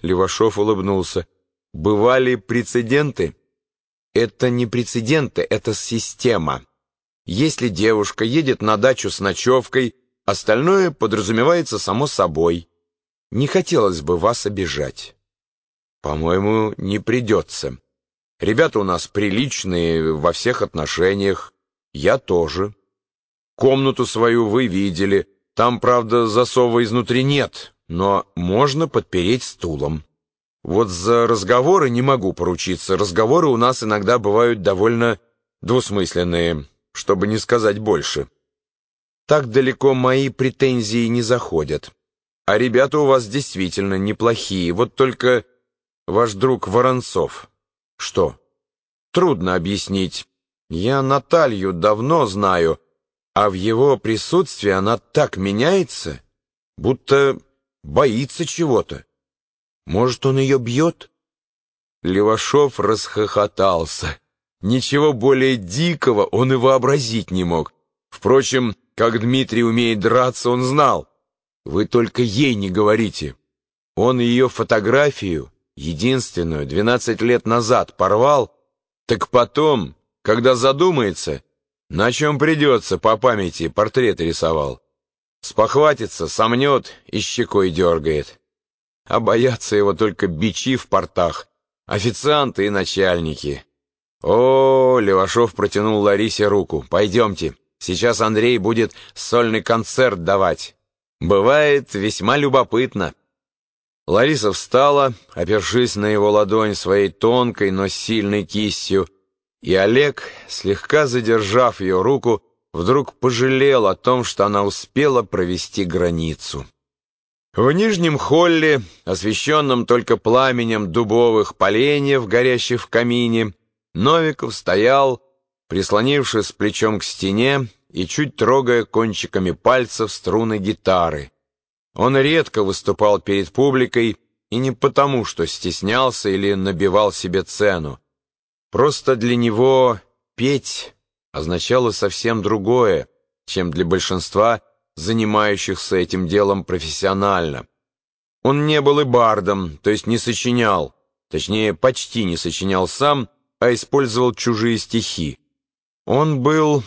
Левашов улыбнулся. Бывали прецеденты? Это не прецеденты, это система. Если девушка едет на дачу с ночевкой, остальное подразумевается само собой. Не хотелось бы вас обижать. По-моему, не придется. Ребята у нас приличные во всех отношениях. Я тоже. Комнату свою вы видели. Там, правда, засова изнутри нет, но можно подпереть стулом. Вот за разговоры не могу поручиться. Разговоры у нас иногда бывают довольно двусмысленные, чтобы не сказать больше. Так далеко мои претензии не заходят. А ребята у вас действительно неплохие. Вот только ваш друг Воронцов. Что? Трудно объяснить. Я Наталью давно знаю, а в его присутствии она так меняется, будто боится чего-то. Может, он ее бьет? Левашов расхохотался. Ничего более дикого он и вообразить не мог. Впрочем, как Дмитрий умеет драться, он знал. Вы только ей не говорите. Он ее фотографию, единственную, двенадцать лет назад порвал, так потом, когда задумается, на чем придется, по памяти портрет рисовал. Спохватится, сомнет и щекой дергает. А боятся его только бичи в портах, официанты и начальники. О, Левашов протянул Ларисе руку. Пойдемте, сейчас Андрей будет сольный концерт давать. Бывает весьма любопытно. Лариса встала, опершись на его ладонь своей тонкой, но сильной кистью, и Олег, слегка задержав ее руку, вдруг пожалел о том, что она успела провести границу. В нижнем холле, освещенном только пламенем дубовых поленьев, горящих в камине, Новиков стоял, прислонившись плечом к стене и чуть трогая кончиками пальцев струны гитары. Он редко выступал перед публикой, и не потому, что стеснялся или набивал себе цену. Просто для него петь означало совсем другое, чем для большинства занимающихся этим делом профессионально. Он не был и бардом, то есть не сочинял, точнее, почти не сочинял сам, а использовал чужие стихи. Он был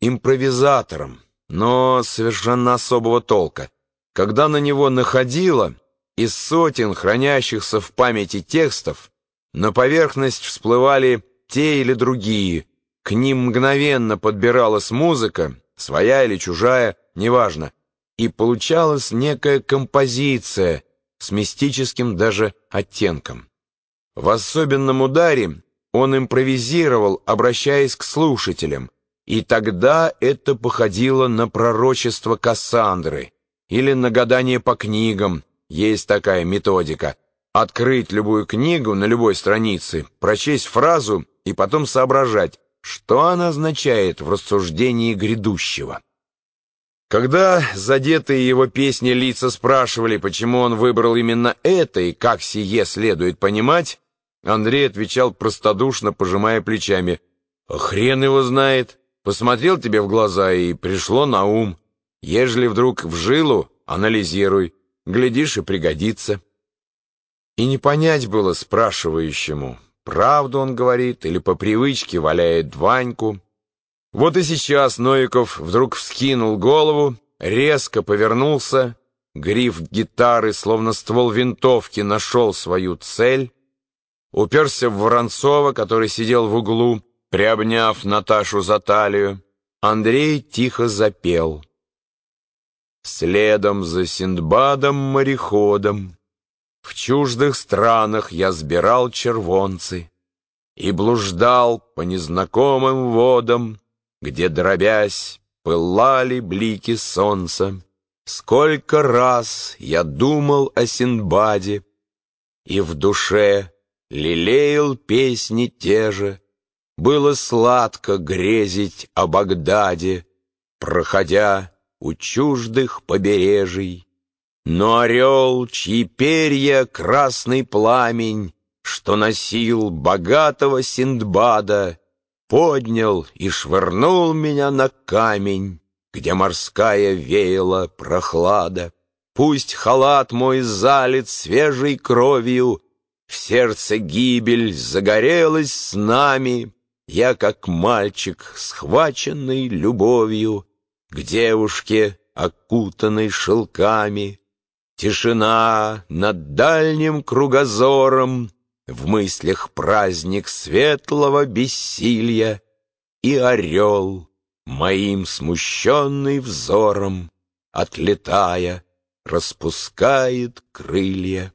импровизатором, но совершенно особого толка. Когда на него находило, из сотен хранящихся в памяти текстов, на поверхность всплывали те или другие, к ним мгновенно подбиралась музыка, своя или чужая, неважно, и получалась некая композиция с мистическим даже оттенком. В особенном ударе он импровизировал, обращаясь к слушателям, и тогда это походило на пророчество Кассандры или на гадание по книгам, есть такая методика — открыть любую книгу на любой странице, прочесть фразу и потом соображать, что она означает в рассуждении грядущего. Когда задетые его песни лица спрашивали, почему он выбрал именно это и как сие следует понимать, Андрей отвечал простодушно, пожимая плечами. «Хрен его знает. Посмотрел тебе в глаза и пришло на ум. Ежели вдруг в жилу, анализируй. Глядишь и пригодится». И не понять было спрашивающему, правду он говорит или по привычке валяет Ваньку. Вот и сейчас Новиков вдруг вскинул голову, резко повернулся, гриф гитары, словно ствол винтовки, нашел свою цель, уперся в Воронцова, который сидел в углу, приобняв Наташу за талию. Андрей тихо запел. Следом за Синдбадом-мореходом в чуждых странах я сбирал червонцы И блуждал по незнакомым водам, Где, дробясь, пылали блики солнца. Сколько раз я думал о Синдбаде И в душе лелеял песни те же. Было сладко грезить о Багдаде, Проходя у чуждых побережий. Но орел, чьи перья красный пламень, Что носил богатого Синдбада, Поднял и швырнул меня на камень, Где морская веяла прохлада. Пусть халат мой залит свежей кровью, В сердце гибель загорелась с нами, Я, как мальчик, схваченный любовью, К девушке, окутанной шелками. Тишина над дальним кругозором, В мыслях праздник светлого бессилья И орел, моим смущенный взором, Отлетая, распускает крылья.